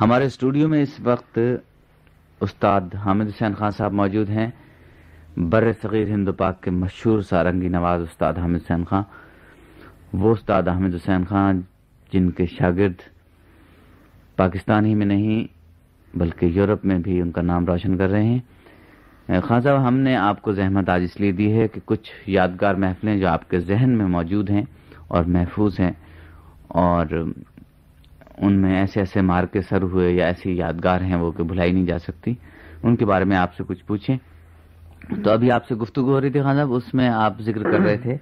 ہمارے اسٹوڈیو میں اس وقت استاد حامد حسین خان صاحب موجود ہیں۔ بر صغیر ہند و پاک کے مشہور سارنگی نواز استاد حامد حسین خان۔ وہ استاد حامد حسین خان جن کے شاگرد پاکستان ہی میں نہیں بلکہ یورپ میں بھی ان کا نام روشن کر رہے ہیں۔ خان صاحب، ہم نے آپ کو زحمت آج اس لیے دی ہے کہ کچھ یادگار محفلیں جو آپ کے ذہن میں موجود ہیں اور محفوظ ہیں اور ان میں ایسے ایسے مار کے سر ہوئے یا ایسی یادگار ہیں وہ کہ بھلائی نہیں جا سکتی۔ ان کے بارے میں آپ سے کچھ پوچھیں۔ تو ابھی آپ سے گفتگو ہو رہی تھی خان صاحب اس میں آپ ذکر کر رہے تھے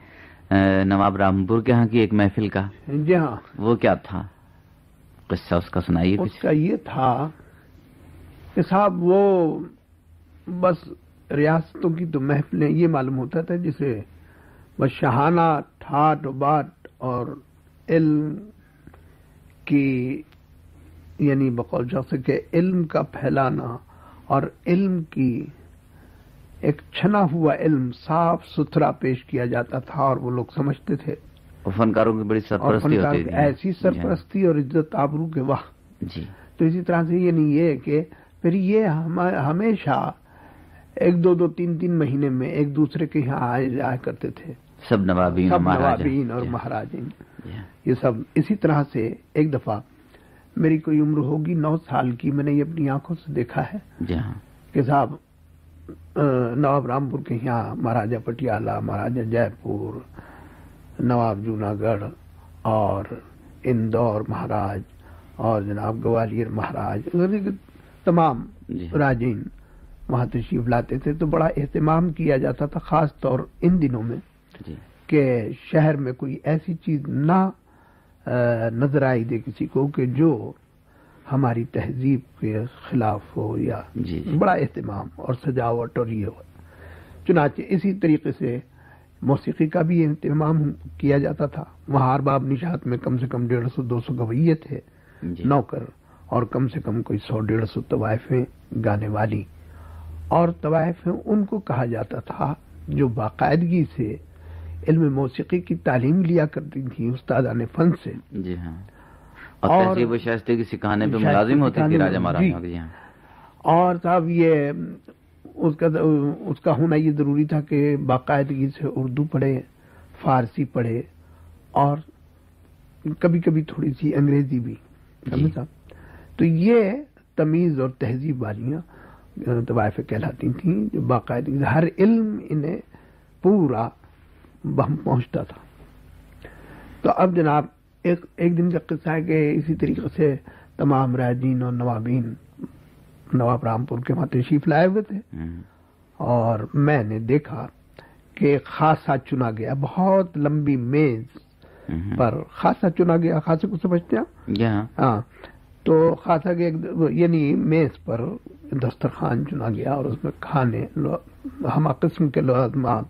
نواب رامپور کے ہاں کی ایک محفل کا۔ جی ہاں۔ وہ کیا تھا؟ قصہ اس کا سنائیے اس کا یہ تھا کہ صاحب وہ بس ریاستوں کی تو محفلیں یہ معلوم ہوتا تھا جسے بس شہانہ ٹھاٹ و باٹ اور علم کی یعنی بقول شخص کے علم کا پھیلانا اور علم کی ایک چھنا ہوا علم صاف ستھرا پیش کیا جاتا تھا اور وہ لوگ سمجھتے تھے۔ فنکاروں کی بڑی سرپرستی ہوتی تھی۔ ایسی سرپرستی اور عزت آبرو کے واہ۔ جی۔ تو اسی طرح سے یہ نہیں یہ کہ پھر یہ ہمیشہ ایک دو دو تین تین مہینے میں ایک دوسرے کے یہاں آئے جایا کرتے تھے۔ سب نوابین سب نوابین اور مہاراجین۔ یہ سب اسی طرح سے ایک دفعہ میری کوئی عمر ہوگی نو سال کی میں نے یہ اپنی آنکھوں سے دیکھا ہے کہ صاحب نواب رامپور کے یہاں مہاراجا پٹیالہ مہاراجا جے پور نواب جونا گڑھ اور اندور مہاراج اور جناب گوالیر مہاراج تمام راجین وہاں تشریف لاتے تھے تو بڑا اہتمام کیا جاتا تھا خاص طور ان دنوں میں۔ کہ شہر میں کوئی ایسی چیز نہ نظر آئی دے کسی کو کہ جو ہماری تہذیب کے خلاف ہو یا جی بڑا اہتمام اور سجاوٹ اور یہ ہو۔ چنانچہ اسی طریقے سے موسیقی کا بھی اہتمام کیا جاتا تھا۔ وہاں ارباب نشات میں کم سے کم ڈیڑھ سو دو سو گویے تھے۔ نوکر اور کم سے کم کوئی سو ڈیڑھ سو طوائفیں گانے والی۔ اور طوائفیں ان کو کہا جاتا تھا جو باقاعدگی سے علم موسیقی کی تعلیم لیا کرتی تھی استادان فن سے۔ جی ہاں۔ اور تہذیب و شائستہ کی سکھانے پہ ملازم ہوتی تھی راجہ مہاراجا جی۔ ہاں اور صاحب یہ اس کا اس کا ہونا یہ ضروری تھا کہ باقاعدگی سے اردو پڑھے فارسی پڑھے اور کبھی کبھی تھوڑی سی انگریزی بھی۔ تو یہ تمیز اور تہذیب والیاں طوائفیں کہلاتی تھیں جو باقاعدگی ہر علم انہیں پورا بہم پہنچتا تھا۔ تو اب جناب ایک ایک دن کا قصہ ہے کہ اسی طریقے سے تمام راجین اور نوابین نواب رامپور کے وہاں تشریف لائے ہوئے تھے۔ اور میں نے دیکھا کہ خاصا چنا گیا بہت لمبی میز پر خاصا چنا گیا۔ خاصے کو سمجھتے ہیں ہاں۔ تو خاصا کے یعنی میز پر دسترخوان چنا گیا اور اس میں کھانے ہما قسم کے لازمات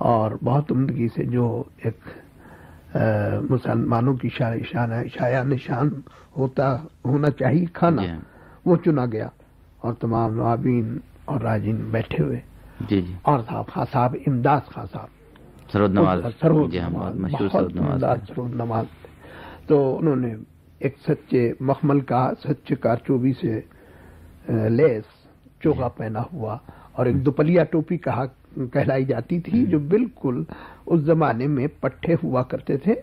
اور بہت عمدگی سے جو ایک مسلمانوں کی شاع نشان ہوتا ہونا چاہیے کھانا وہ چنا گیا اور تمام نوابین اور راجین بیٹھے ہوئے۔ جی جی۔ اور صاحب خاں صاحب امداد خاں صاحب۔ سرود نواز سرود نواز سرود نواز تو انہوں نے ایک سچے مخمل کا سچے کارچوبی سے لیس چوکا پہنا ہوا اور ایک دوپلیا ٹوپی کہا کہلائی جاتی تھی جو بالکل اس زمانے میں پٹھے ہوا کرتے تھے۔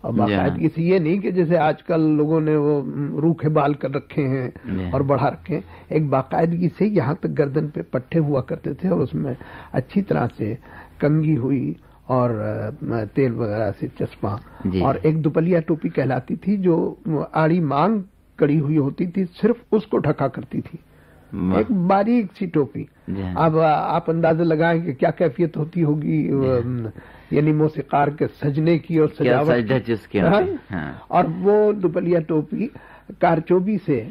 اور باقاعدگی سے یہ نہیں کہ جیسے آج کل لوگوں نے وہ روکھے بال کر رکھے ہیں اور بڑھا رکھے ہیں۔ ایک باقاعدگی سے یہاں تک گردن پہ پٹھے ہوا کرتے تھے اور اس میں اچھی طرح سے کنگی ہوئی اور تیل وغیرہ سے چشمہ۔ اور ایک دوپلیا ٹوپی کہلاتی تھی جو آڑی مانگ کڑی ہوئی ہوتی تھی صرف اس کو ڈھکا کرتی تھی۔ ایک باریک سی ٹوپی۔ اب آپ اندازہ لگائیں کہ کیا کیفیت ہوتی ہوگی یعنی موسیقار کے سجنے کی اور سجاوٹ اور وہ دوپلیا ٹوپی کارچوبی سے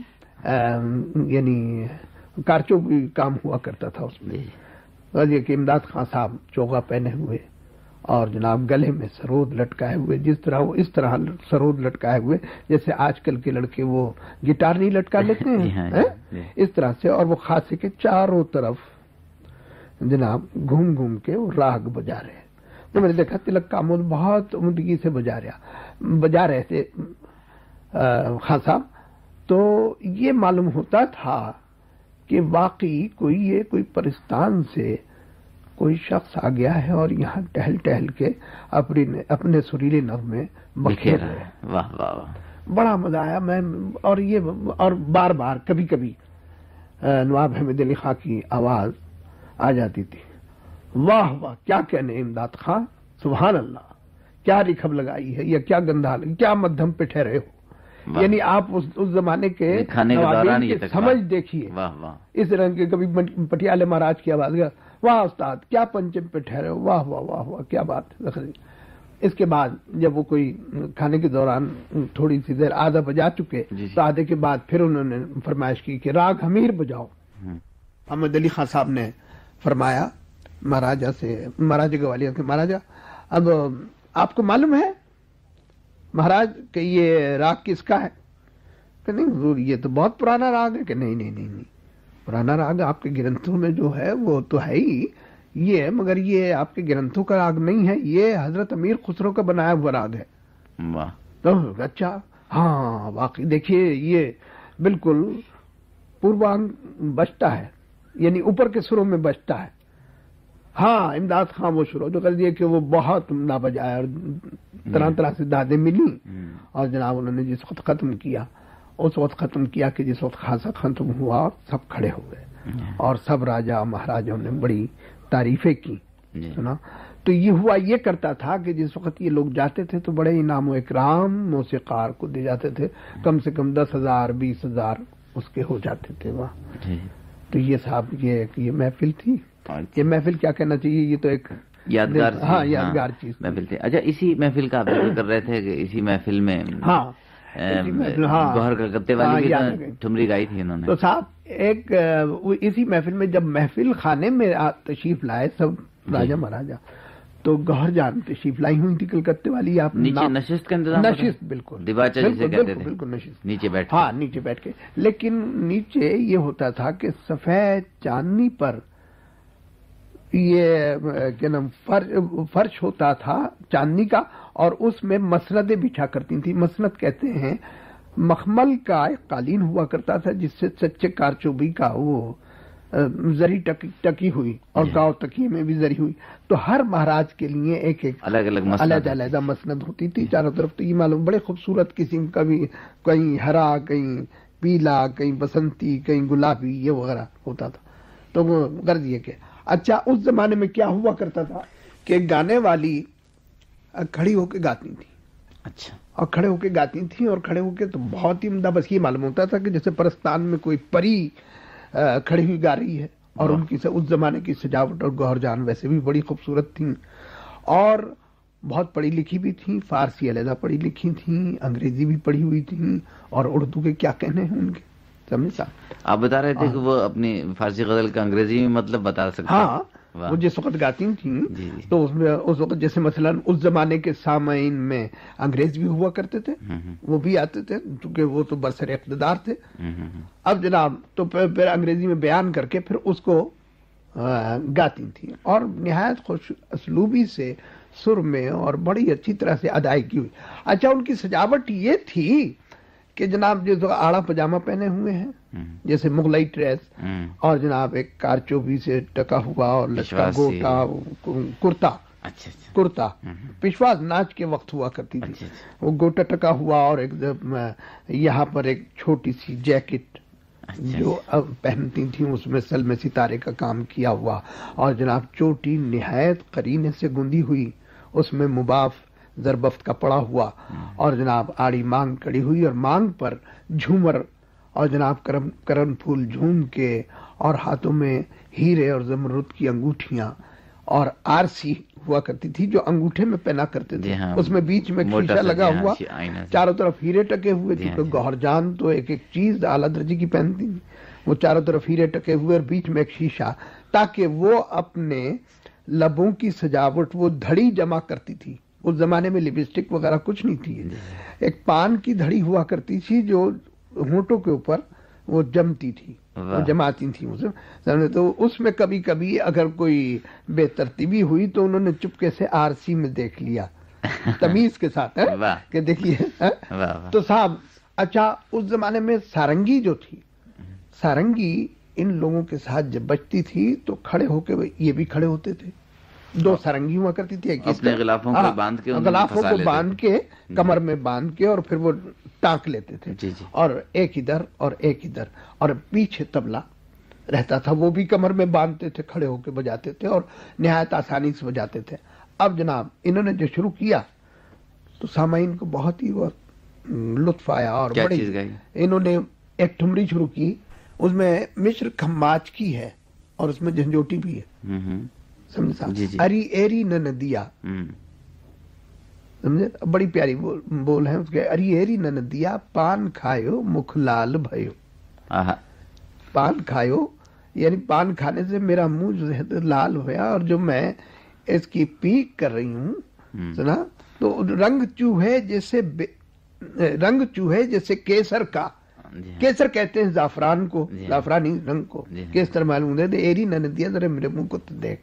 یعنی کارچوبی کام ہوا کرتا تھا اس میں۔ کہ امداد خان صاحب چوگا پہنے ہوئے۔ اور جناب گلے میں سرود لٹکائے ہوئے جس طرح وہ اس طرح سرود لٹکائے ہوئے جیسے آج کل کے لڑکے وہ گٹار نہیں لٹکا لیتے ہیں اس طرح سے اور وہ خاصے کے چاروں طرف جناب گھوم گھوم کے وہ راگ بجا رہے تو میں نے دیکھا تلک کامود بہت عمدگی سے بجا رہا بجا رہے تھے خان صاحب۔ تو یہ معلوم ہوتا تھا کہ واقعی کوئی یہ کوئی پرستان سے کوئی شخص آ گیا ہے اور یہاں ٹہل ٹہل کے اپنے اپنے سریلے نغمے بکھیر رہے ہیں۔ واہ واہ واہ۔ بڑا مزہ آیا۔ میں اور یہ اور بار بار کبھی کبھی نواب احمد علی خان کی آواز آ جاتی تھی۔ واہ واہ کیا کہنے امداد خان سبحان اللہ کیا رکھب لگائی ہے؟ یا کیا گندھا لگی کیا مدھم پہ ٹھہرے ہو۔ یعنی آپ اس زمانے کے سمجھ۔ دیکھیے۔ اس رنگ کے کبھی پٹیالے مہاراج کی آواز گیا واہ استاد کیا پنچم پہ ٹھہرے ہو؟ واہ واہ واہ واہ کیا بات ہے اس کے بعد جب وہ کوئی کھانے کے دوران تھوڑی سی دیر آدھا بجا چکے جی، جی۔ تو آدھے کے بعد پھر انہوں نے فرمائش کی کہ راگ حمیر بجاؤ۔ احمد علی خان صاحب نے فرمایا مہاراجا سے مہاراجا گوالیار کے مہاراجا اب آپ کو معلوم ہے مہاراج کہ یہ راگ کس کا ہے؟ کہ نہیں حضور یہ تو بہت پرانا راگ ہے کہ نہیں نہیں نہیں۔ پرانا راگ آپ کے گرنتھوں میں جو ہے وہ تو ہے ہی۔ یہ مگر یہ آپ کے گرنتھوں کا راگ نہیں ہے یہ حضرت امیر خسرو کا بنایا ہوا راگ ہے۔ واہ۔ تو اچھا۔ ہاں واقعی دیکھیے یہ بالکل پوروانگ بچتا ہے۔ یعنی اوپر کے سروں میں بچتا ہے۔ ہاں امداد خان وہ شروع جو کر دیے کہ وہ بہت عمدہ بجایا اور طرح طرح سے دادیں ملی۔ اور جناب انہوں نے جس وقت ختم کیا اس وقت ختم کیا کہ جس وقت خاصا ختم ہوا سب کھڑے ہو گئے۔ اور سب راجا مہاراجوں نے بڑی تعریفیں کی جی۔ سنا۔ تو یہ ہوا یہ کرتا تھا کہ جس وقت یہ لوگ جاتے تھے تو بڑے انعام و اکرام موسیقار کو دے جاتے تھے۔ کم سے کم دس ہزار بیس ہزار اس کے ہو جاتے تھے وہاں جی۔ تو یہ صاحب یہ یہ محفل تھی۔ یہ محفل کیا کہنا چاہیے؟ یہ تو ایک یادگار ہاں یادگار چیز۔ تھی۔ محفل تھی۔ اچھا اسی محفل کا آپ کر رہے تھے کہ اسی محفل میں ہاں۔ ہاں۔ گوہر کلکتے ہاں، والی گئی۔ ٹھمری گائی تھی انہوں نے۔ تو صاحب ایک اسی محفل میں جب محفل خانے میں تشریف لائے سب راجا مہاراجا تو گوہر جان تشریف لائی ہوئی تھی کلکتے والی آپ نیچے نشست کا انتظام نشست؟ بالکل۔ دیباچہ جسے کہتے تھے۔ بالکل نشست۔ نیچے بیٹھ ہاں نیچے بیٹھ کے۔ لیکن نیچے یہ ہوتا تھا کہ سفید چاندنی پر یہ کیا نام فر- فرش ہوتا تھا چاندنی کا اور اس میں مسندیں بچھا کرتی تھی مسند کہتے ہیں مخمل کا ایک قالین ہوا کرتا تھا جس سے سچے کارچوبی کا وہ زری ٹکی ٹکی ہوئی اور جی۔ گاؤں تکیے میں بھی زری ہوئی۔ تو ہر مہاراج کے لیے ایک ایک الگ الگ علیحدہ علیحدہ مسند ہوتی تھی چاروں طرف۔ تو یہ معلوم بڑے خوبصورت قسم کا بھی کہیں ہرا کہیں پیلا کہیں بسنتی کہیں گلابی یہ وغیرہ ہوتا تھا۔ تو غرض یہ کہ اچھا اس زمانے میں کیا ہوا کرتا تھا کہ گانے والی کھڑی ہو کے گاتی تھی۔ اچھا۔ اور کھڑے ہو کے گاتی تھیں اور کھڑے ہو کے تو بہت ہی عمدہ بس یہ معلوم ہوتا تھا کہ جیسے پرستان میں کوئی پری کھڑی ہوئی گا رہی ہے اور ان کی س- اس زمانے کی سجاوٹ اور گوہر جان ویسے بھی بڑی خوبصورت تھیں اور بہت پڑھی لکھی بھی تھیں فارسی علیحدہ پڑھی لکھی تھیں انگریزی بھی پڑھی ہوئی تھیں۔ اور اردو کے کیا کہنے ہیں ان کے؟ سمجھا آپ بتا رہے تھے کہ وہ اپنی فارسی غزل کا انگریزی میں مطلب بتا سکتے ہاں۔ وہ جس وقت گاتی تھیں جی جی۔ تو اس میں اس وقت جیسے مثلا اس زمانے کے سامعین میں انگریز بھی ہوا کرتے تھے وہ بھی آتے تھے چونکہ وہ تو برسر اقتدار تھے۔ اب جناب تو پھر انگریزی میں بیان کر کے پھر اس کو گاتی تھیں۔ اور نہایت خوش اسلوبی سے سر میں اور بڑی اچھی طرح سے ادائیگی ہوئی۔ اچھا ان کی سجاوٹ یہ تھی کہ جناب جو آڑا پاجامہ پہنے ہوئے ہیں جیسے مغلئی ڈریس۔ اور جناب ایک کارچوبی سے ٹکا ہوا اور لچکا۔ گوٹا کرتا اچھا اچھا۔ کرتا۔ پشواس ناچ کے وقت ہوا کرتی تھی۔ اچھا وہ گوٹا ٹکا ہوا اور ایک یہاں پر ایک چھوٹی سی جیکٹ جو پہنتی تھیں اس میں سل میں ستارے کا کام کیا ہوا۔ اور جناب چوٹی نہایت قرینے سے گندی ہوئی۔ اس میں مباف زربفت کا پڑا ہوا۔ اور جناب آڑی مانگ کڑی ہوئی اور مانگ پر جھومر اور جناب کرم کرن پھول جھوم کے اور ہاتھوں میں ہیرے اور زمرد کی انگوٹھیاں اور آرسی ہوا کرتی تھی جو انگوٹھے میں پہنا کرتے جی تھے ہاں، اس میں بیچ میں شیشہ لگا جی ہاں، ہوا۔ سے۔ چاروں طرف ہیرے ٹکے ہوئے جی تھے ہاں، تو جی۔ گوہر جان تو ایک ایک چیز اعلیٰ درجے کی پہنتی وہ چاروں طرف ہیرے ٹکے ہوئے اور بیچ میں ایک شیشہ تاکہ وہ اپنے لبوں کی سجاوٹ وہ دھڑی جمع کرتی تھی۔ اس زمانے میں لپسٹک وغیرہ کچھ نہیں تھی۔ ایک پان کی دھڑی ہوا کرتی تھی جو ہونٹوں کے اوپر وہ جمتی تھی وہ۔ جماتی تھی سمجھے؟ تو اس میں کبھی کبھی اگر کوئی بے ترتیبی ہوئی تو انہوں نے چپکے سے آر سی میں دیکھ لیا تمیز کے ساتھ ہاں؟ کہ دیکھیے ہاں؟ تو صاحب اچھا اس زمانے میں سارنگی جو تھی سارنگی ان لوگوں کے ساتھ جب بچتی تھی تو کھڑے ہو کے یہ بھی کھڑے ہوتے تھے دو سارنگی ہوا کرتی تھی اپنے غلافوں کو ہاں، باندھ کے غلافوں کو باندھ کے کمر میں باندھ کے اور پھر وہ ٹانک لیتے تھے۔ جی جی۔ اور ایک ادھر اور ایک ادھر۔ اور پیچھے تبلا رہتا تھا وہ بھی کمر میں باندھتے تھے کھڑے ہو کے بجاتے تھے اور نہایت آسانی سے بجاتے تھے۔ اب جناب انہوں نے جو شروع کیا تو سامعین کو بہت ہی وہ لطف آیا اور بڑی انہوں نے ایک ٹھمری شروع کی۔ اس میں مشر کھماچ کی ہے اور اس میں جھنجھوٹی بھی ہے۔ سمجھے صاحب؟ جی، جی۔ اری ایری نہ ندیا سمجھے بڑی پیاری بول ہے اس کے اری ایری نہ ندیا پان کھایو مکھ لال بھیو آہا پان کھایو یعنی پان کھانے سے میرا منہ جو ہے لال ہوا اور جو میں اس کی پیک کر رہی ہوں۔ سنا تو رنگ چوہے جیسے رنگ چوہے جیسے کیسر کا جی ہاں۔ کیسر کہتے ہیں زعفران کو ہاں۔ زعفرانی رنگ کو ہاں۔ کیسر معلوم دے ایری نہ ندیا ذرا میرے منہ کو تو دیکھ۔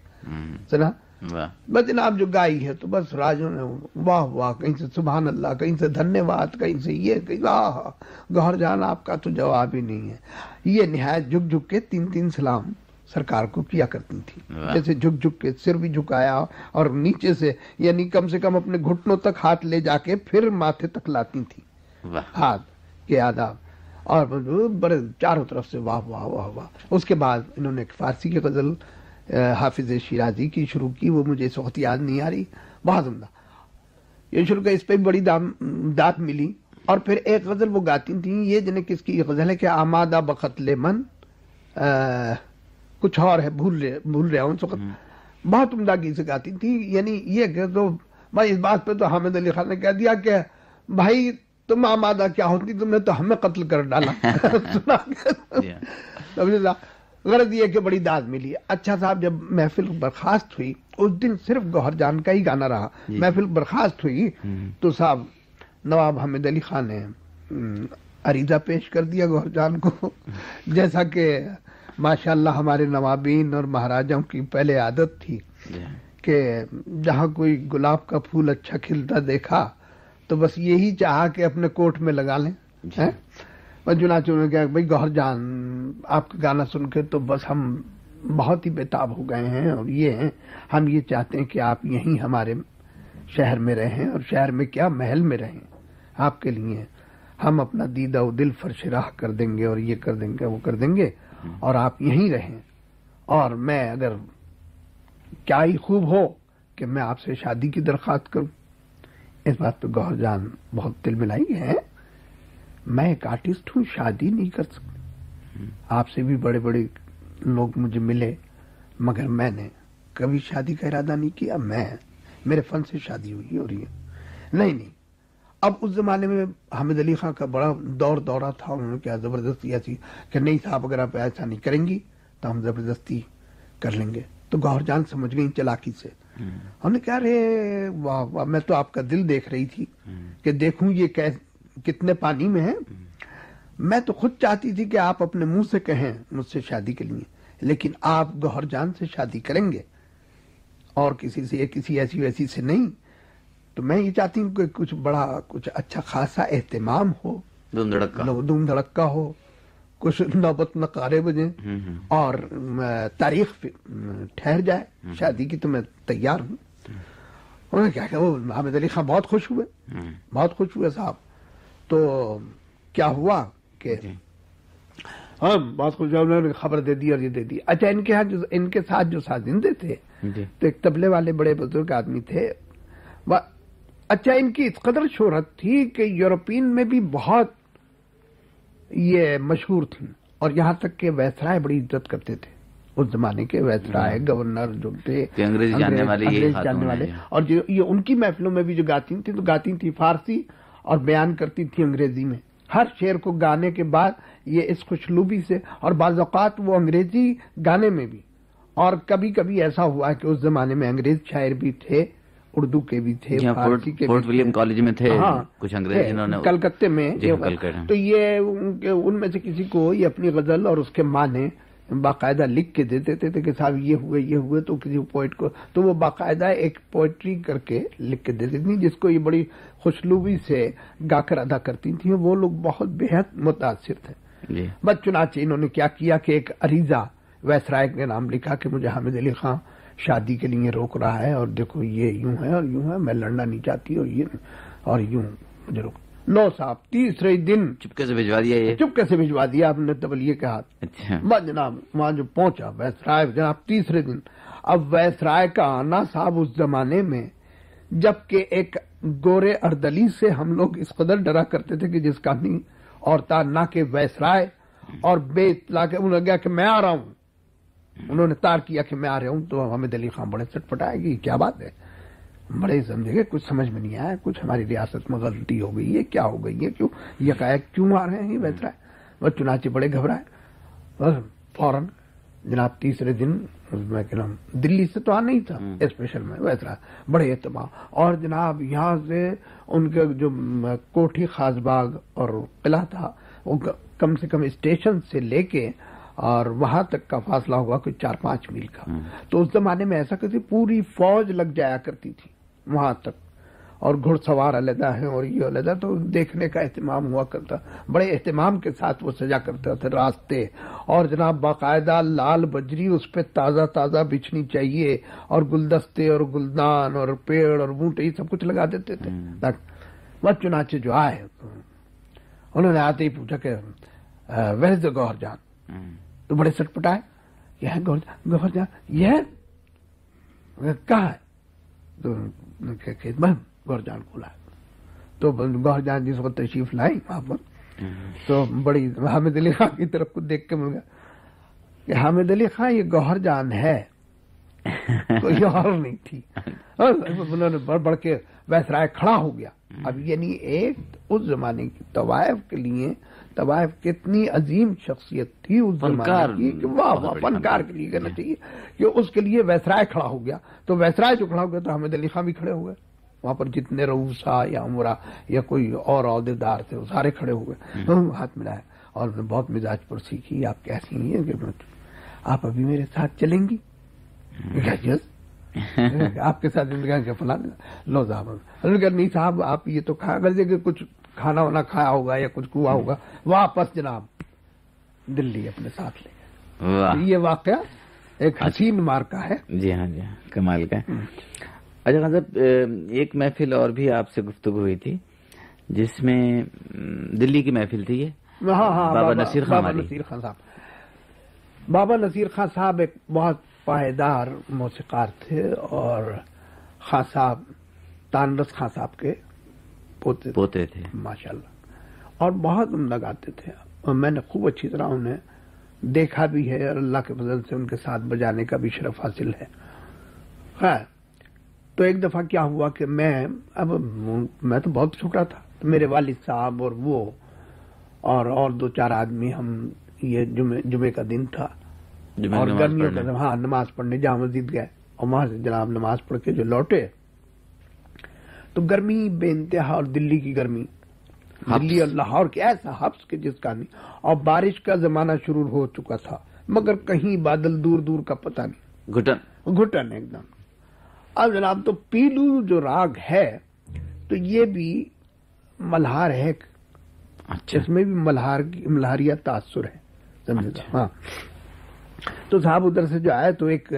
سنا؟ واہ۔ بس جناب جو گائی ہے تو بس راجوں نے واہ واہ کہیں سے سبحان اللہ کہیں سے دھنیہ واد کہیں سے یہ کہیں آہ گہر جان آپ کا تو جواب ہی نہیں ہے۔ یہ نہایت جھک جھک کے تین تین سلام سرکار کو کیا کرتی تھی۔ واہ۔ جیسے جھک جھک کے سر بھی جھکایا اور نیچے سے یعنی کم سے کم اپنے گھٹنوں تک ہاتھ لے جا کے پھر ماتھے تک لاتی تھی۔ واہ۔ ہاتھ کے آداب۔ اور بڑے چاروں طرف سے واہ واہ واہ واہ۔ اس کے بعد انہوں نے ایک فارسی کی غزل حافظ شیرازی کی شروع کی وہ مجھے اس وقت یاد نہیں آ رہی۔ بہت عمدہ۔ یہ شروع کا اس پہ بڑی دام دات ملی۔ اور پھر ایک غزل وہ گاتی تھیں یہ جنہیں کس کی غزل ہے کہ آمادہ بخت من کچھ اور ہے بھول رہے بھول رہا ہوں اس وقت۔ بہت عمدگی سے گاتی تھی یعنی یہ کہ تو بھائی اس بات پہ تو حامد علی خان نے کہہ دیا کہ بھائی تم آمادہ کیا ہوتی تم نے تو ہمیں قتل کر ڈالا۔ غرض یہ کہ بڑی داد ملی اچھا صاحب جب محفل برخاست ہوئی اس دن صرف گوہر جان کا ہی گانا رہا جی۔ محفل برخاست ہوئی۔ تو صاحب نواب حامد علی خان نے عریضہ پیش کر دیا گوہر جان کو جیسا کہ ماشاء اللہ ہمارے نوابین اور مہاراجاؤں کی پہلے عادت تھی جی۔ کہ جہاں کوئی گلاب کا پھول اچھا کھلتا دیکھا تو بس یہی چاہا کہ اپنے کوٹ میں لگا لیں جی۔ بس چنانچہ انہوں نے کہا بھائی گوہر جان، آپ کا گانا سن کے تو بس ہم بہت ہی بےتاب ہو گئے ہیں اور یہ ہیں، ہم یہ چاہتے ہیں کہ آپ یہیں ہمارے شہر میں رہیں اور شہر میں کیا محل میں رہیں، آپ کے لیے ہم اپنا دیدہ و دل فرش راہ کر دیں گے اور یہ کر دیں گے، وہ کر دیں گے اور آپ یہیں رہیں۔ اور میں اگر کیا ہی خوب ہو کہ میں آپ سے شادی کی درخواست کروں۔ اس بات پہ گوہر جان بہت دل ملائی ہے میں ایک آرٹسٹ ہوں شادی نہیں کر سکتا آپ سے بھی بڑے بڑے لوگ مجھے ملے مگر میں نے کبھی شادی کا ارادہ نہیں کیا میں میرے فن سے شادی ہوئی اور یہ نہیں نہیں۔ اب اس زمانے میں حامد علی خان کا بڑا دور دورہ تھا انہوں نے کیا زبردستی ایسی کہ نہیں صاحب اگر آپ ایسا نہیں کریں گی تو ہم زبردستی کر لیں گے۔ تو گوہر جان سمجھ گئی چلاکی سے۔ ہم۔ نے کہا رے واہ واہ میں تو آپ کا دل دیکھ رہی تھی۔ کہ دیکھوں یہ کتنے پانی میں ہے میں تو خود چاہتی تھی کہ آپ اپنے منہ سے کہیں مجھ سے شادی کے لیے لیکن آپ گوہر جان سے شادی کریں گے۔ اور کسی سے کسی ایسی ویسی سے نہیں۔ تو میں یہ چاہتی ہوں کہ کچھ بڑا کچھ اچھا خاصا اہتمام ہو۔ دھوم دھڑکا۔ دھوم دھڑکا ہو۔ کچھ نوبت نقارے بجے۔ اور تاریخ ٹھہر جائے۔ شادی کی تو میں تیار ہوں۔ انہوں نے کیا کہ وہ حامد علی خان بہت خوش ہوئے۔ بہت خوش ہوئے صاحب۔ تو کیا ہوا کہ جی۔ ہاں خوش ہوئے انہوں نے خبر دے دی اور یہ دے دی۔ اچھا ان کے ہاں جو ان کے ساتھ جو سازندے تھے جی۔ تو ایک تبلے والے بڑے بزرگ آدمی تھے۔ اچھا ان کی اس قدر شہرت تھی کہ یورپین میں بھی بہت یہ مشہور تھی اور یہاں تک کہ ویسرائے بڑی عزت کرتے تھے۔ اس زمانے کے ویسرائے گورنر جو تھے انگریز- جاننے والے جی۔ اور جو یہ ان کی محفلوں میں بھی جو گاتی تھی تو گاتی تھی فارسی اور بیان کرتی تھی انگریزی میں ہر شعر کو گانے کے بعد یہ اس خوشلوبی سے اور بعض اوقات وہ انگریزی گانے میں بھی اور کبھی کبھی ایسا ہوا کہ اس زمانے میں انگریز شاعر بھی تھے اردو کے بھی تھے فارسی کے۔ ولیم کالج میں تھے ہاں کچھ انگریز نے کلکتے میں جی۔ تو یہ ان میں سے کسی کو یہ اپنی غزل اور اس کے معنی باقاعدہ لکھ کے دیتے تھے کہ صاحب یہ ہوئے یہ ہوئے تو کسی پوئٹ کو تو وہ باقاعدہ ایک پوئٹری کر کے لکھ کے دیتی تھی جس کو یہ بڑی خوشلوبی سے گا کر ادا کرتی تھیں۔ وہ لوگ بہت بےحد متاثر تھے۔ جی۔ بس چنانچہ انہوں نے کیا کیا کہ ایک عریضہ ویس رائے کے نام لکھا کہ مجھے حامد علی خان شادی کے لیے روک رہا ہے اور دیکھو یہ یوں ہے اور یوں ہے میں لڑنا نہیں چاہتی اور یہ اور یوں مجھے روک لو صاحب تیسرے دن چپکے سے بھجوا دیا یہ؟ چپ کیسے بھجوا دیا آپ نے تبلیے کے ہاتھ اچھا۔ جناب وہاں جو پہنچا ویس رائے جناب تیسرے دن اب ویس رائے کا آنا صاحب اس زمانے میں جبکہ ایک گورے اردلی سے ہم لوگ اس قدر ڈرا کرتے تھے کہ جس کا نہیں اور تا نہ کہ ویس رائے اور بے اطلاع کے انہوں نے کہا کہ میں آ رہا ہوں۔ انہوں نے تار کیا کہ میں آ رہا ہوں تو حامد علی خان بڑے چٹ پٹائے گی کیا بات ہے؟ بڑے سمجھے گے کچھ سمجھ میں نہیں آیا کچھ ہماری ریاست میں غلطی ہو گئی ہے کیا ہو گئی؟ ہے کیوں؟ یہ کیوں آ رہے ہیں؟ بہتر ہے۔ وہ چنانچہ بڑے گھبرائے۔ بس فوراً جناب تیسرے دن میں ہوں دلی سے تو آ نہیں تھا اسپیشل میں ویسا بڑے اہتمام اور جناب یہاں سے ان کے جو کوٹھی خاص باغ اور قلعہ تھا وہ کم سے کم اسٹیشن سے لے کے اور وہاں تک کا فاصلہ ہوگا کوئی چار پانچ میل کا۔ تو اس زمانے میں ایسا کرتی پوری فوج لگ جایا کرتی تھی۔ وہاں تک۔ اور گھڑ سوار علیحدہ ہیں اور یہ علیحدہ تو دیکھنے کا اہتمام ہوا کرتا۔ بڑے اہتمام کے ساتھ وہ سجا کرتے تھے راستے۔ اور جناب باقاعدہ لال بجری اس پہ تازہ تازہ بچھنی چاہیے اور گلدستے اور گلدان اور پیڑ اور بوٹے یہ سب کچھ لگا دیتے تھے۔ بس چنانچہ جو آئے۔ انہوں نے آتے ہی پوچھا کہ ویز دا گور جان۔ تو بڑے سٹ پٹائے۔ یہ گور جان۔ یہ کہاں ہے؟ تو گور جان کو لائے۔ تو گور جان جس وقت تشریف لائی وہاں پر، تو بڑی حامد علی خان کی طرف کو دیکھ کے مل گیا کہ حامد علی خان یہ گوہر جان ہے۔ کوئی اور نہیں تھی۔ انہوں نے بڑھ بڑھ کے ویس رائے کھڑا ہو گیا۔ اب یعنی ایک اس زمانے کی طوائف کے لیے طوائف کتنی عظیم شخصیت تھی اس زمانے کی کہ واہ واہ فنکار۔ کے لیے کہنا چاہیے۔ کہ اس کے لیے ویسرائے کھڑا ہو گیا۔ تو ویسرائے جو کھڑا ہو گیا تو حامد علی خان بھی کھڑے ہو گئے وہاں پر جتنے روسا یا عمرہ یا کوئی اور عہدے دار تھے وہ سارے کھڑے ہو گئے ہاتھ ملایا اور بہت مزاج پر سیکھی۔ آپ کیسی ہیں؟ کہ آپ ابھی میرے ساتھ چلیں گی؟ آپ کے ساتھ فلاں۔ لو صاحب نہیں صاحب آپ یہ تو کھا اگر کہ کچھ کھانا وانا کھایا ہوگا یا کچھ کوا ہوگا واپس جناب دلی اپنے ساتھ لے گئے۔ یہ واقعہ ایک حسین مارکا ہے۔ جی ہاں جی ہاں کمال کا اچھا خان صاحب ایک محفل اور بھی آپ سے گفتگو ہوئی تھی جس میں دلی کی محفل تھی یہ۔ ہاں ہاں بابا نصیر خان بابا نصیر خان صاحب۔ بابا نصیر خان صاحب ایک بہت پائیدار موسیقار تھے اور خان صاحب تانرس خان صاحب کے پوتے پوتے تھے۔ ماشاء اللہ اور بہت عمدہ لگاتے تھے۔ اور میں نے خوب اچھی طرح انہیں دیکھا بھی ہے اور اللہ کے فضل سے ان کے ساتھ بجانے کا بھی شرف حاصل ہے۔ خیر تو ایک دفعہ کیا ہوا کہ میں اب میں تو بہت چھوٹا تھا تو میرے والد صاحب اور وہ اور اور دو چار آدمی ہم یہ جمعے کا دن تھا۔ اور گرمیوں کا ہاں نماز پڑھنے جہاں مسجد گئے اور وہاں سے جناب نماز پڑھ کے جو لوٹے۔ تو گرمی بے انتہا اور دلی کی گرمی۔ دلی اور لاہور کی ایسا حفظ کے جس کا نہیں۔ اور بارش کا زمانہ شروع ہو چکا تھا مگر کہیں بادل دور دور کا پتہ نہیں۔ گھٹن۔ گھٹن ایک دم۔ اب جناب تو پیلو جو راگ ہے تو یہ بھی ملہار ہے۔ اچھا۔ اس میں بھی ملہار کی ملہاریا تاثر ہے۔ سمجھے اچھا۔ ہاں۔ تو صاحب ادھر سے جو آئے تو ایک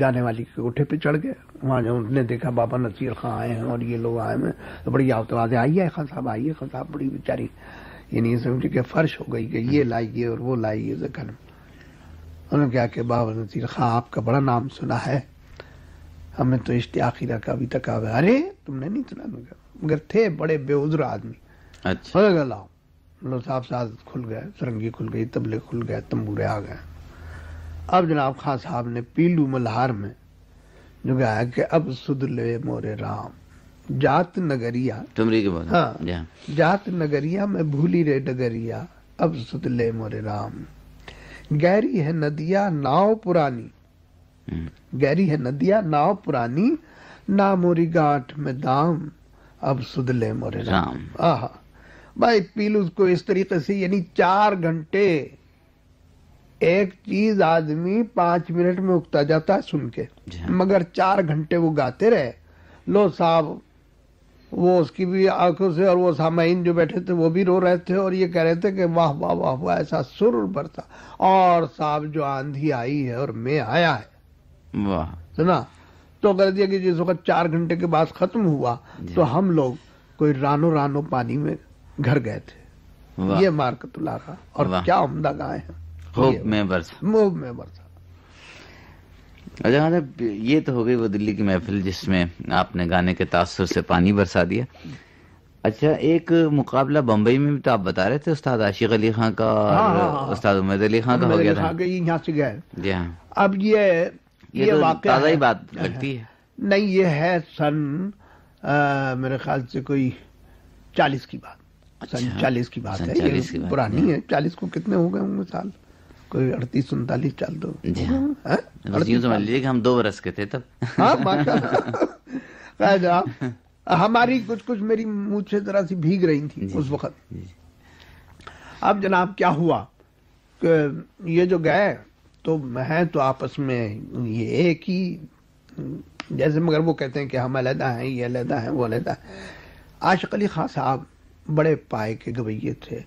گانے والی کے کوٹھے پہ چڑھ گئے۔ وہاں جو نے دیکھا بابا نصیر خان آئے ہیں اور یہ لوگ آئے ہیں تو بڑی آوتواز آئیے خان صاحب آئیے خان صاحب بڑی بیچاری یعنی سمجھے کہ فرش ہو گئی کہ یہ لائیے اور وہ لائیے زکن انہوں نے کہا کہ بابا نصیر خان آپ کا بڑا نام سنا ہے۔ ہمیں تو اشتیاخیرہ کا ابھی تک آ گیا ارے تم نے نہیں سنا؟ مگر تھے بڑے بے عذر آدمی۔ اچھا۔ لو صاحب ساز کھل گئے سرنگی کھل گئی تبلے کھل گئے تمبورے آ گئے۔ اب جناب خان صاحب نے پیلو ملہار میں گایا کہ اب سد لے مورے رام۔ جات نگریا۔ تمری کے بعد۔ ہاں۔ جی۔ جات نگریا میں بھولی رے ڈگریا۔ اب سد لے مورے رام۔ گہری ہے ندیا ناؤ پرانی۔ گہری ہے ندیا ناؤ پرانی۔ نا موری گاٹھ میں دام۔ اب سد لے مورے رام۔ آہا۔ بھائی پیلو کو اس طریقے سے یعنی چار گھنٹے ایک چیز آدمی پانچ منٹ میں اگتا جاتا ہے سن کے۔ جی ہاں۔ مگر چار گھنٹے وہ گاتے رہے۔ لو صاحب وہ اس کی بھی آنکھوں سے اور وہ سامعین جو بیٹھے تھے وہ بھی رو رہے تھے اور یہ کہہ رہے تھے کہ واہ واہ واہ واہ ایسا سر برتا۔ اور صاحب جو آندھی آئی ہے اور میں آیا ہے۔ واہ۔ سنا تو کر دیا کہ جس وقت چار گھنٹے کے بعد ختم ہوا جی۔ تو ہم لوگ کوئی رانو رانو پانی میں گھر گئے تھے۔ یہ مارکت اللہ کا اور۔ کیا عمدہ گائے ہیں یہ- میں برس منہ میں برسا اچھا یہ تو ہو گئی وہ دلی کی محفل جس میں آپ نے گانے کے تاثر سے پانی برسا دیا۔ اچھا ایک مقابلہ بمبئی میں بھی تو آپ بتا رہے تھے استاد عاشق علی خان کا ہاں، ہاں، اور ہاں۔ استاد امید علی خان کا ہو گیا تھا۔ یہاں سے گئے جی ہاں۔ اب یہ یہ واقعہ ہی بات لگتی ہے۔ نہیں یہ ہے سن میرے خیال سے کوئی چالیس کی بات۔ سن اچھا، چالیس کی بات ہے 40 کی یہ بات۔ پرانی ہے۔ چالیس کو کتنے ہو گئے ہوں گے سال؟ کوئی اڑتیس انتالیس چال دو جی ہاں۔ ہاں؟ سمجھ۔ لیجیے کہ ہم دو برس کے تھے تب ہاں جناب ہماری کچھ کچھ میری مونچھیں ذرا سی بھیگ رہی تھی جی، اس وقت جی۔ اب جناب کیا ہوا کہ یہ جو گئے تو ہیں تو آپس میں یہ ایک ہی جیسے مگر وہ کہتے ہیں کہ ہم علیحدہ ہیں یہ علیحدہ ہیں وہ علیحدہ ہیں عاشق علی خان صاحب بڑے پائے کے گویے تھے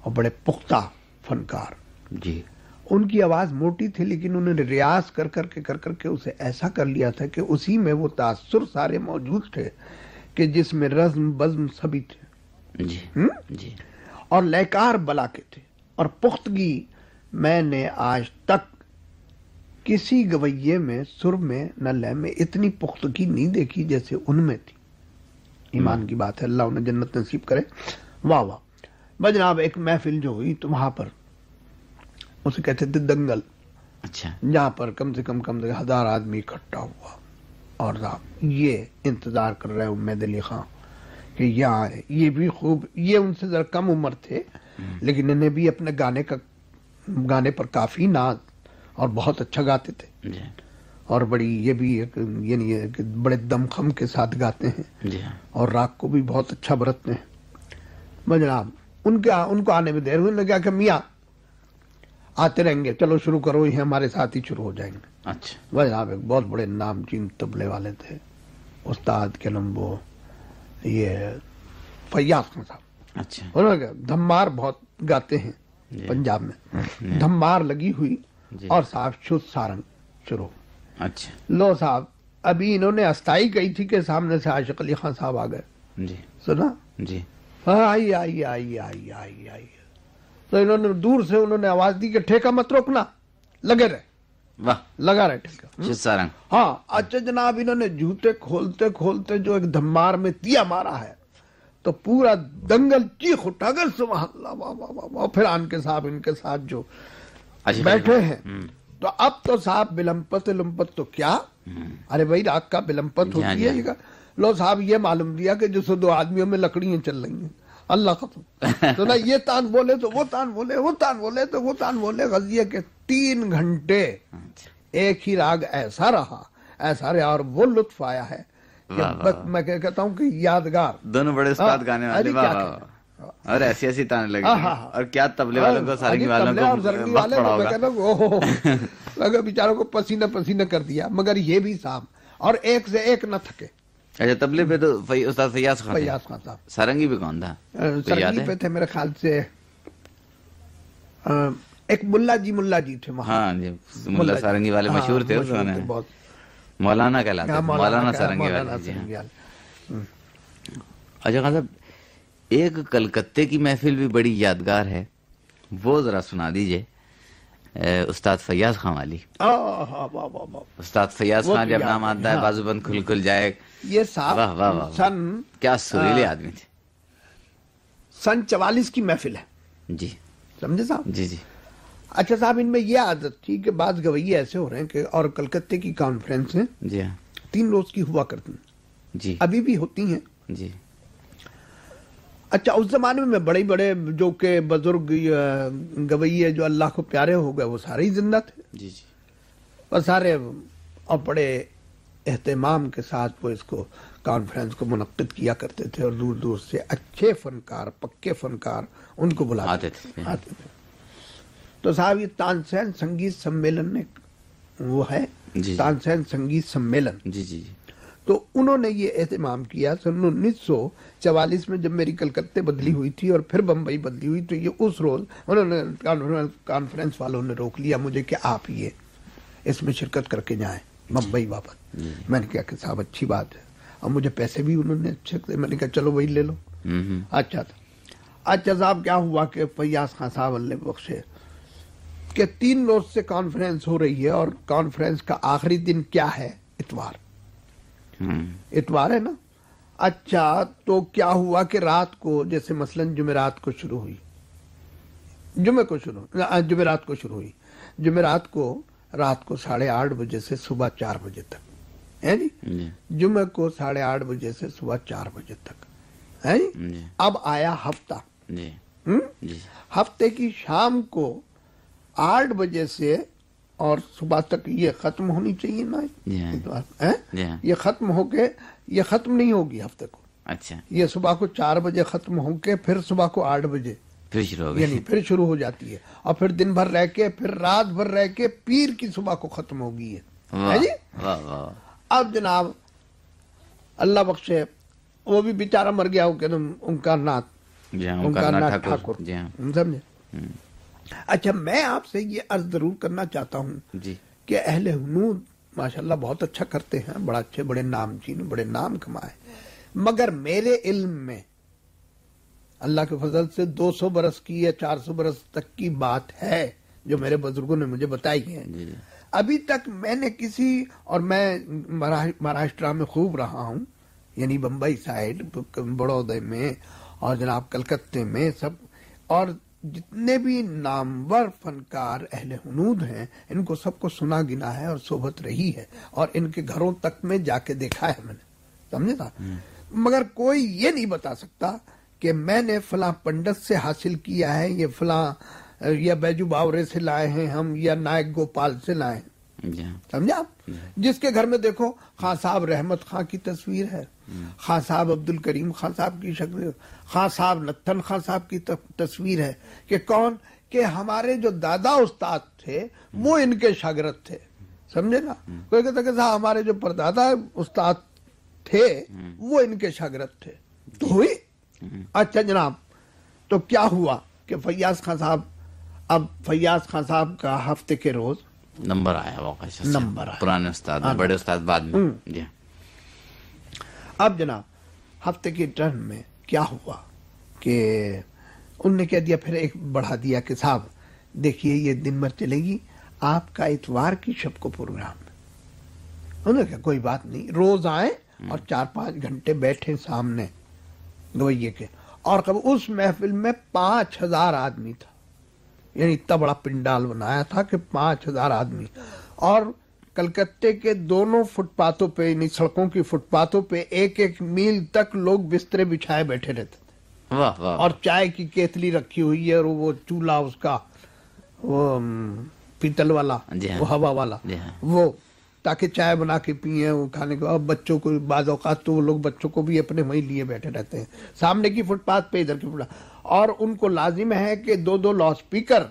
اور بڑے پختہ فنکار جی ان کی آواز موٹی تھی لیکن انہوں نے ریاض کر کر کے کر کر کے اسے ایسا کر لیا تھا کہ اسی میں وہ تاثر سارے موجود تھے کہ جس میں رزم بزم سبھی تھے۔ جی؟ جی۔ اور لیکار بلا کے تھے۔ اور پختگی میں نے آج تک کسی گویے میں سر میں نہ لے میں اتنی پختگی نہیں دیکھی جیسے ان میں تھی۔ ایمان کی بات ہے اللہ انہیں جنت نصیب کرے۔ واہ واہ۔ بس جناب ایک محفل جو ہوئی تو وہاں پر اسے کہتے تھے دنگل اچھا۔ جہاں پر کم سے کم کم سے ہزار آدمی اکٹھا ہوا۔ اور صاحب یہ انتظار کر رہے امید علی خان کہ یہاں آئے یہ بھی خوب یہ ان سے ذرا کم عمر تھے لیکن انہیں بھی اپنے گانے کا گانے پر کافی ناز اور بہت اچھا گاتے تھے۔ جی۔ اور بڑی یہ بھی ایک یعنی کہ بڑے دمخم کے ساتھ گاتے ہیں۔ جی۔ اور راگ کو بھی بہت اچھا برتتے ہیں۔ بس جناب ان کے ان کو آنے میں دیر ہوئی انہوں نے کہا کہ میاں آتے رہیں گے۔ چلو شروع کرو یہ ہمارے ساتھ ہی شروع ہو جائیں گے۔ اچھا۔ وہ جناب ایک بہت بڑے نام چین تبلے والے تھے۔ استاد کے لمبو یہ فیاض خان صاحب۔ اچھا۔ دھمار بہت گاتے ہیں جی۔ پنجاب میں۔ دھمار لگی ہوئی جی۔ اور صاحب شد سارنگ شروع۔ اچھا۔ لو صاحب ابھی انہوں نے استائی گئی تھی کہ سامنے سے عاشق علی خان صاحب آ گئے۔ جی۔ سنا؟ جی۔ آئی آئی آئی آئی آئی آئی تو انہوں نے دور سے انہوں نے آواز دی کہ ٹھیکہ مت روکنا۔ لگے رہے۔ واہ۔ لگا رہے ٹھیکہ۔ ہاں اچھا جناب انہوں نے جوتے کھولتے کھولتے جو ایک دھمار میں تیا مارا ہے تو پورا دنگل چیخ اٹھا کر سبحان اللہ واہ واہ واہ واہ پھر آن کے صاحب ان کے ساتھ جو اچھا بیٹھے ہیں۔ تو اب تو صاحب بلمپت لمپت تو کیا؟ ارے بھائی رات کا بلمپت جی ہاں، ہوتی جی ہے یہ۔ کا- لو صاحب یہ معلوم دیا کہ جو سو دو آدمیوں میں لکڑیاں چل رہی ہیں۔ اللہ ختم تو نہ یہ تان بولے تو وہ تان بولے وہ تان بولے تو وہ تان بولے۔ غزیے کے تین گھنٹے ایک ہی راگ ایسا رہا ایسا رہا اور وہ لطف آیا ہے۔ میں کہ- کہتا ہوں کہ یادگار۔ دونوں بڑے استاد ہاں، گانے والے۔ اور ایسی ایسی تانے لگے۔ اور کیا تبلے والوں کو سارنگی والوں کو وقت پڑا ہوگا بیچاروں کو پسینہ پسینہ کر دیا مگر یہ بھی صاحب اور ایک سے ایک نہ تھکے۔ اچھا تبلے پہ تو استاد فیاض خان۔ فیاض خان صاحب سارنگی بھی کون تھا ہے پہ تھے میرے خیال سے ایک ملا جی ملا جی تھے ہاں جی ملا جی۔ سارنگی والے ہاں، مشہور تھے اس زمانے مولانا کہلاتے ہاں، مولانا سارنگی والے جی ہاں۔ سرنگی والے۔ اچھا خان صاحب ایک کلکتے کی محفل بھی بڑی یادگار ہے وہ ذرا سنا دیجیے استاد فیاض خان والی۔ استاد فیاض خان جب نام آتا ہے۔ بازو بند کھل کھل جائے یہ صاحب۔ سن کیا سریلے آدمی تھے۔ سن چوالیس کی محفل ہے۔ جی۔ سمجھے صاحب؟ جی جی۔ اچھا صاحب ان میں یہ عادت تھی کہ بعض گوئی ایسے ہو رہے ہیں کہ اور کلکتے کی کانفرنس ہیں جی ہاں۔ تین روز کی ہوا کرتی ہیں۔ جی۔ ابھی بھی ہوتی ہیں۔ جی۔ اچھا اس زمانے میں بڑے بڑے جو کہ بزرگ آ، گویے جو اللہ کو پیارے ہو گئے وہ سارے ہی زندہ تھے۔ جی جی۔ اور سارے اور بڑے اہتمام کے ساتھ وہ اس کو کانفرنس کو منعقد کیا کرتے تھے اور دور دور سے اچھے فنکار پکے فنکار ان کو بلاتے آتے تھے۔ آتے تھے۔ تو صاحب یہ تانسین سنگیت سمیلن نے وہ ہے۔ جی۔ تانسین سنگیت سمیلن۔ جی جی جی۔ تو انہوں نے یہ اہتمام کیا سن انیس سو چوالیس میں جب میری کلکتے بدلی ہوئی تھی اور پھر بمبئی بدلی ہوئی تو یہ اس روز انہوں نے کانفرنس والوں نے روک لیا مجھے کہ آپ یہ اس میں شرکت کر کے جائیں بمبئی واپس۔ میں نے کہا کہ صاحب اچھی بات ہے۔ اور مجھے پیسے بھی انہوں نے اچھے میں نے کہا چلو وہی لے لو۔ اچھا تھا۔ اچھا صاحب کیا ہوا کہ فیاض خان صاحب اللہ بخشے کہ تین روز سے کانفرنس ہو رہی ہے اور کانفرنس کا آخری دن کیا ہے؟ اتوار۔ اتوار ہے نا؟ اچھا تو کیا ہوا کہ رات کو جیسے مثلا جمعرات کو شروع ہوئی۔ جمعے کو شروع جمعرات کو شروع ہوئی۔ جمعرات کو رات کو ساڑھے آٹھ بجے سے صبح چار بجے تک۔ ہے جی؟ جی۔ جمعے کو ساڑھے آٹھ بجے سے صبح چار بجے تک۔ ہے جی؟ جی۔ اب آیا ہفتہ۔ جی۔ ہفتے کی شام کو آٹھ بجے سے اور صبح تک یہ ختم ہونی چاہیے نا۔ یہ ختم ہو کے یہ ختم نہیں ہوگی ہفتے کو۔ اچھا۔ یہ صبح کو چار بجے ختم ہو کے پھر صبح کو آٹھ بجے۔ پھر شروع ہو یعنی پھر شروع ہو جاتی ہے۔ اور پھر دن بھر رہ کے پھر رات بھر رہ کے پیر کی صبح کو ختم ہوگی ہے اب جناب اللہ بخشے وہ بھی بیچارہ مر گیا ہو کہ ان کا ناتھ جی ہاں ان کا کرنا ناتھ ٹھاکر۔ جی ہاں۔ سمجھے؟ اچھا میں آپ سے یہ عرض ضرور کرنا چاہتا ہوں جی۔ کہ اہل ہنود ماشاءاللہ بہت اچھا کرتے ہیں بڑا اچھے بڑے نام چین بڑے نام کمائے۔ مگر میرے علم میں اللہ کے فضل سے دو سو برس کی یا چار سو برس تک کی بات ہے جو میرے بزرگوں نے مجھے بتائی ہے۔ ابھی تک میں نے کسی اور میں مہاراشٹرا میں خوب رہا ہوں یعنی بمبئی سائڈ بڑودے میں اور جناب کلکتے میں سب۔ اور جتنے بھی نامور فنکار اہل ہنود ہیں ان کو سب کو سنا گنا ہے اور صحبت رہی ہے اور ان کے گھروں تک میں جا کے دیکھا ہے میں نے۔ سمجھے نا؟ مگر کوئی یہ نہیں بتا سکتا کہ میں نے فلاں پنڈت سے حاصل کیا ہے یہ فلاں یا بیجو باورے سے لائے ہیں ہم یا نائک گوپال سے لائے ہیں۔ جی۔ سمجھا؟ آپ جس کے گھر میں دیکھو خان صاحب رحمت خان کی تصویر ہے۔ خان صاحب عبد الکریم خان صاحب کی شکل خان صاحب نتن خان صاحب کی تصویر ہے کہ کون؟ کہ ہمارے جو دادا استاد تھے وہ ان کے شاگرد تھے۔ سمجھے نا؟ کوئی کہتا کہ صاحب ہمارے جو پردادا استاد تھے وہ ان کے شاگرد تھے۔ تو ہوئی؟ اچھا جناب تو کیا ہوا کہ فیاض خان صاحب اب فیاض خان صاحب کا ہفتے کے روز نمبر آیا واقعی نمبر آیا۔ پرانے استاد بڑے استاد بعد میں۔ جی۔ ہاں اب جناب ہفتے کی ٹرن میں کیا ہوا کہ ان نے کہہ دیا پھر ایک بڑھا دیا کہ صاحب دیکھیے یہ دن بھر چلے گی آپ کا اتوار کی شب کو پروگرام۔ انہوں نے کہا کوئی بات نہیں روز آئیں اور چار پانچ گھنٹے بیٹھے سامنے۔ گوئیے کے اور کب اس محفل میں پانچ ہزار آدمی تھا۔ یعنی اتنا بڑا پنڈال بنایا تھا کہ پانچ ہزار آدمی۔ اور کلکتے کے دونوں فٹ پاتھوں پہ یعنی سڑکوں کی فٹ پاتھوں پہ ایک ایک میل تک لوگ بسترے بچھائے بیٹھے رہتے۔ تھے واہ واہ۔ اور چائے کی کیتلی رکھی ہوئی ہے اور وہ چولہا اس کا وہ پیتل والا جی ہاں۔ وہ ہوا والا۔ جی ہاں۔ وہ تاکہ چائے بنا کے پیئیں وہ کھانے کے بعد بچوں کو بعض اوقات تو وہ لوگ بچوں کو بھی اپنے وہیں لیے بیٹھے رہتے ہیں۔ سامنے کی فٹ پاتھ پہ ادھر کی فٹ اور ان کو لازم ہے کہ دو دو لاؤڈ اسپیکر۔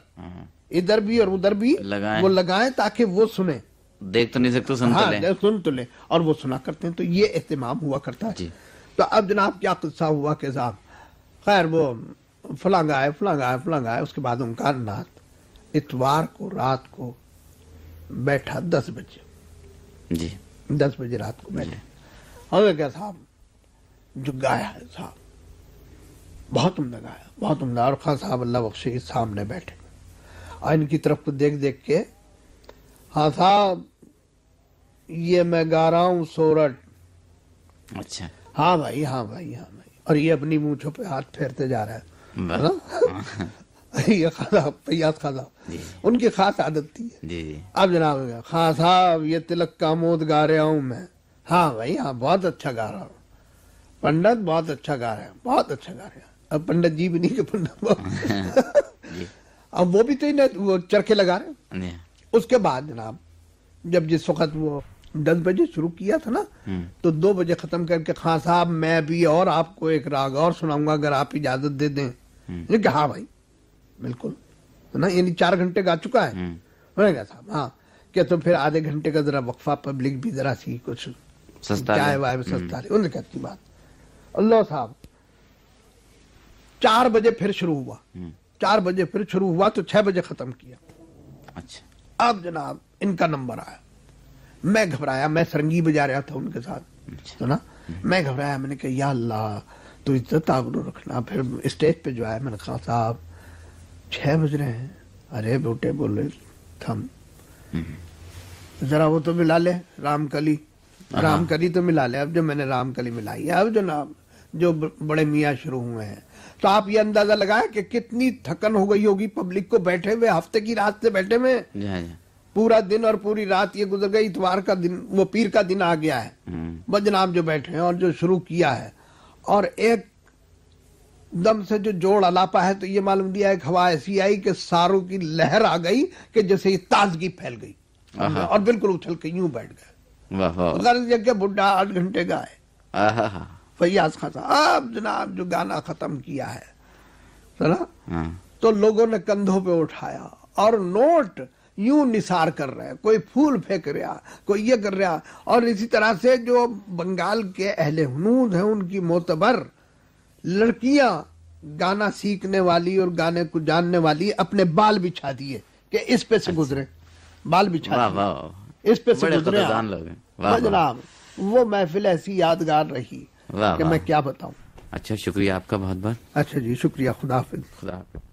ادھر بھی اور ادھر بھی لگائیں۔ وہ لگائیں تاکہ وہ سنیں۔ دیکھ تو نہیں سکتے سن تو ہاں لیں۔ سن تو لیں اور وہ سنا کرتے ہیں تو یہ اہتمام ہوا کرتا ہے۔ جی۔ تو اب جناب کیا قصہ ہوا کہ صاحب خیر وہ فلاں گائے فلاں گائے فلاں گائے اس کے بعد ان کا نات اتوار کو رات کو بیٹھا دس بجے۔ جی۔ دس بجے رات کو بیٹھے اور کیا صاحب جو گایا ہے صاحب بہت عمدہ گایا بہت عمدہ اور خان صاحب اللہ بخشی کے سامنے بیٹھے۔ اور ان کی طرف کو دیکھ دیکھ کے ہاں صاحب یہ میں گا رہا ہوں سورٹ اچھا۔ ہاں بھائی ہاں بھائی ہاں بھائی۔ اور یہ اپنی مونچھوں پہ ہاتھ پھیرتے جا رہا ہے۔ یہ خان صاحب فیاض خان صاحب۔ جی۔ ان کی خاص عادت تھی۔ جی جی۔ اب جناب خان صاحب یہ تلک کا مود گا رہا ہوں میں۔ ہاں بھائی ہاں بہت اچھا گا رہا ہوں۔ پنڈت بہت اچھا گا رہے ہیں بہت اچھا گا رہے ہیں اب پنڈت جی بھی نہیں کہ پنڈت جی۔ اب وہ بھی تو وہ چرخے لگا رہے ہیں۔ جی۔ اس کے بعد جناب جب جس وقت وہ دس بجے شروع کیا تھا نا۔ تو دو بجے ختم کر کے خان صاحب میں بھی اور آپ کو ایک راگ اور سناؤں گا اگر آپ اجازت دے دیں۔ کہ ہاں بھائی بالکل۔ نا یعنی چار گھنٹے گا چکا ہے۔ انہوں نے صاحب ہاں۔ کہ تو پھر آدھے گھنٹے کا ذرا وقفہ پبلک بھی ذرا سی کچھ سستا چائے۔ وائے انہوں نے کہا کی بات۔ اللہ صاحب چار بجے پھر شروع ہوا۔ چار بجے پھر شروع ہوا تو چھ بجے ختم کیا۔ اچھا۔ اب جناب ان کا نمبر آیا۔ میں گھبرایا میں سرنگی بجا رہا تھا ان کے ساتھ۔ اچھا۔ میں گھبرایا میں نے کہا یا اللہ تو عزت آبرو رکھنا۔ پھر اسٹیج پہ جو ہے میں نے کہا صاحب چھ بج رہے ہیں۔ ارے بیٹے بولے تھم۔ ذرا وہ تو ملا لے رام کلی۔ رام کلی تو ملا لے۔ اب جو میں نے رام کلی ملائی ہے اب جناب جو ب- بڑے میاں شروع ہوئے ہیں۔ تو آپ یہ اندازہ لگائیں کہ کتنی تھکن ہو گئی ہوگی پبلک کو بیٹھے ہوئے ہفتے کی رات سے بیٹھے ہوئے۔ جی ہاں جی۔ پورا دن اور پوری رات یہ گزر گئی اتوار کا دن وہ پیر کا دن آ گیا ہے۔ ہوں۔ بس جناب جو بیٹھے ہیں اور جو شروع کیا ہے۔ اور ایک دم سے جو جوڑ الاپا ہے تو یہ معلوم دیا ایک ہوا ایسی آئی کہ ساروں کی لہر آ گئی کہ جیسے یہ تازگی پھیل گئی۔ اور بالکل اچھل کے یوں بیٹھ گئے۔ کہ بڈھا آٹھ گھنٹے کا ہے۔ فیاض خان صاحب اب جناب جو گانا ختم کیا ہے سنا؟ ہاں۔ تو لوگوں نے کندھوں پہ اٹھایا اور نوٹ یوں نثار کر رہے کوئی پھول پھینک رہا کوئی یہ کر رہا اور اسی طرح سے جو بنگال کے اہل ہنود ہیں ان کی معتبر لڑکیاں گانا سیکھنے والی اور گانے کو جاننے والی اپنے بال بچھا دیے کہ اس پہ سے گزرے بال بچھا دیے۔ اس پہ سے گزرے۔ جناب وہ محفل ایسی یادگار رہی کہ میں کیا بتاؤں؟ اچھا شکریہ آپ کا بہت بہت۔ اچھا جی شکریہ خدا حافظ۔ خدا حافظ۔